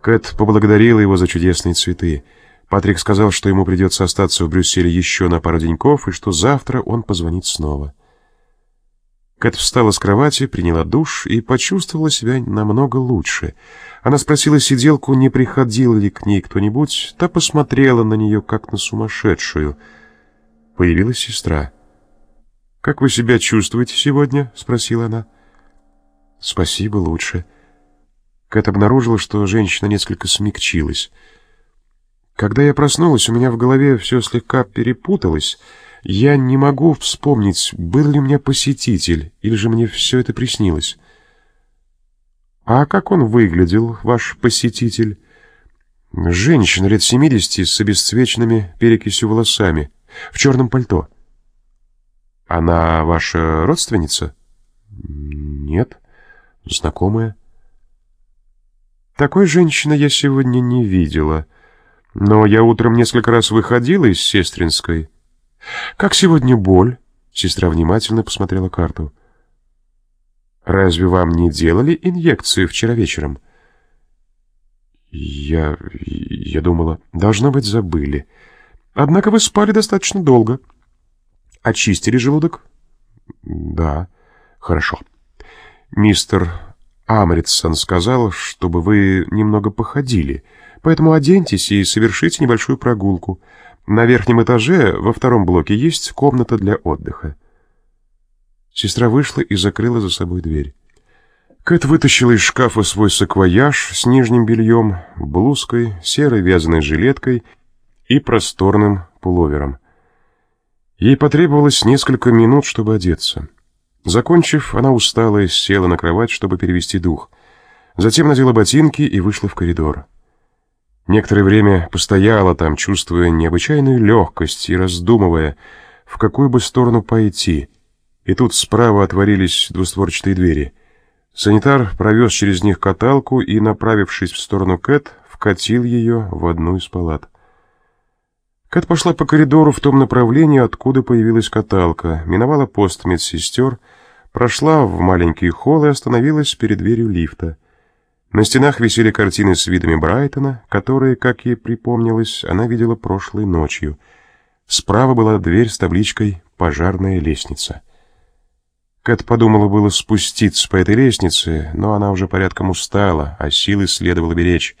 Кэт поблагодарила его за чудесные цветы. Патрик сказал, что ему придется остаться в Брюсселе еще на пару деньков, и что завтра он позвонит снова. Кэт встала с кровати, приняла душ и почувствовала себя намного лучше. Она спросила сиделку, не приходил ли к ней кто-нибудь. Та посмотрела на нее, как на сумасшедшую. Появилась сестра. «Как вы себя чувствуете сегодня?» — спросила она. «Спасибо, лучше». Кэт обнаружила, что женщина несколько смягчилась. «Когда я проснулась, у меня в голове все слегка перепуталось». Я не могу вспомнить, был ли у меня посетитель, или же мне все это приснилось. А как он выглядел, ваш посетитель? Женщина лет семидесяти с обесцвеченными перекисью волосами, в черном пальто. Она ваша родственница? Нет, знакомая. Такой женщины я сегодня не видела, но я утром несколько раз выходила из Сестринской, «Как сегодня боль?» Сестра внимательно посмотрела карту. «Разве вам не делали инъекцию вчера вечером?» «Я... я думала, должно быть, забыли. Однако вы спали достаточно долго. Очистили желудок?» «Да, хорошо. Мистер Амритсон сказал, чтобы вы немного походили, поэтому оденьтесь и совершите небольшую прогулку». На верхнем этаже, во втором блоке, есть комната для отдыха. Сестра вышла и закрыла за собой дверь. Кэт вытащила из шкафа свой саквояж с нижним бельем, блузкой, серой вязаной жилеткой и просторным пуловером. Ей потребовалось несколько минут, чтобы одеться. Закончив, она устала и села на кровать, чтобы перевести дух. Затем надела ботинки и вышла в коридор. Некоторое время постояла там, чувствуя необычайную легкость и раздумывая, в какую бы сторону пойти. И тут справа отворились двустворчатые двери. Санитар провез через них каталку и, направившись в сторону Кэт, вкатил ее в одну из палат. Кэт пошла по коридору в том направлении, откуда появилась каталка, миновала пост медсестер, прошла в маленький холл и остановилась перед дверью лифта. На стенах висели картины с видами Брайтона, которые, как ей припомнилось, она видела прошлой ночью. Справа была дверь с табличкой «Пожарная лестница». Кэт подумала было спуститься по этой лестнице, но она уже порядком устала, а силы следовало беречь.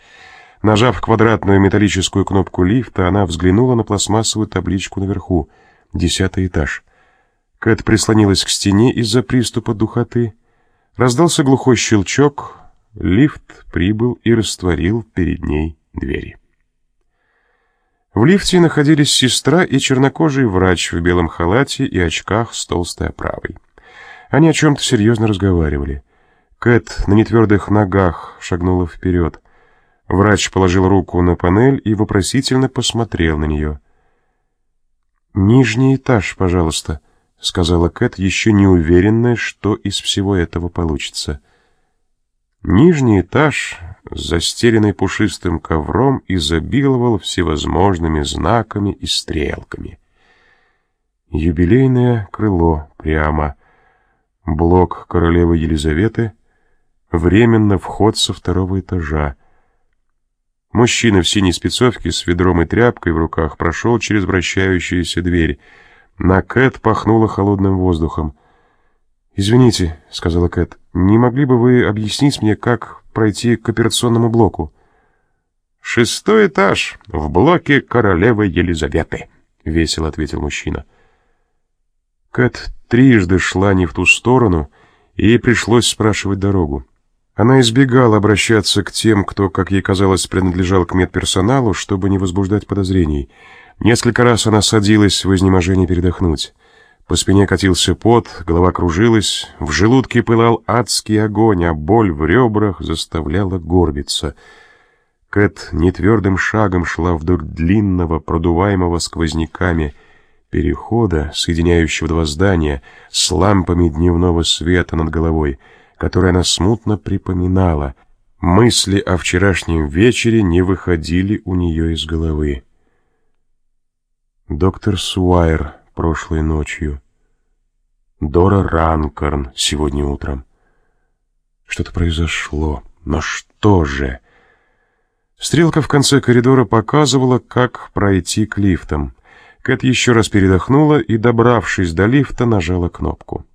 Нажав квадратную металлическую кнопку лифта, она взглянула на пластмассовую табличку наверху. Десятый этаж. Кэт прислонилась к стене из-за приступа духоты. Раздался глухой щелчок, Лифт прибыл и растворил перед ней двери. В лифте находились сестра и чернокожий врач в белом халате и очках с толстой оправой. Они о чем-то серьезно разговаривали. Кэт на нетвердых ногах шагнула вперед. Врач положил руку на панель и вопросительно посмотрел на нее. «Нижний этаж, пожалуйста», — сказала Кэт, еще не уверенная, что из всего этого получится. Нижний этаж, застеленный пушистым ковром, изобиловал всевозможными знаками и стрелками. Юбилейное крыло прямо, блок королевы Елизаветы, временно вход со второго этажа. Мужчина в синей спецовке с ведром и тряпкой в руках прошел через вращающуюся дверь. На Кэт пахнуло холодным воздухом. «Извините», — сказала Кэт, — «не могли бы вы объяснить мне, как пройти к операционному блоку?» «Шестой этаж, в блоке королевы Елизаветы», — весело ответил мужчина. Кэт трижды шла не в ту сторону, и ей пришлось спрашивать дорогу. Она избегала обращаться к тем, кто, как ей казалось, принадлежал к медперсоналу, чтобы не возбуждать подозрений. Несколько раз она садилась в изнеможении передохнуть. По спине катился пот, голова кружилась, в желудке пылал адский огонь, а боль в ребрах заставляла горбиться. Кэт нетвердым шагом шла вдоль длинного, продуваемого сквозняками перехода, соединяющего два здания, с лампами дневного света над головой, которые она смутно припоминала. Мысли о вчерашнем вечере не выходили у нее из головы. Доктор Суайер прошлой ночью. Дора Ранкорн сегодня утром. Что-то произошло. Но что же? Стрелка в конце коридора показывала, как пройти к лифтам. Кэт еще раз передохнула и, добравшись до лифта, нажала кнопку.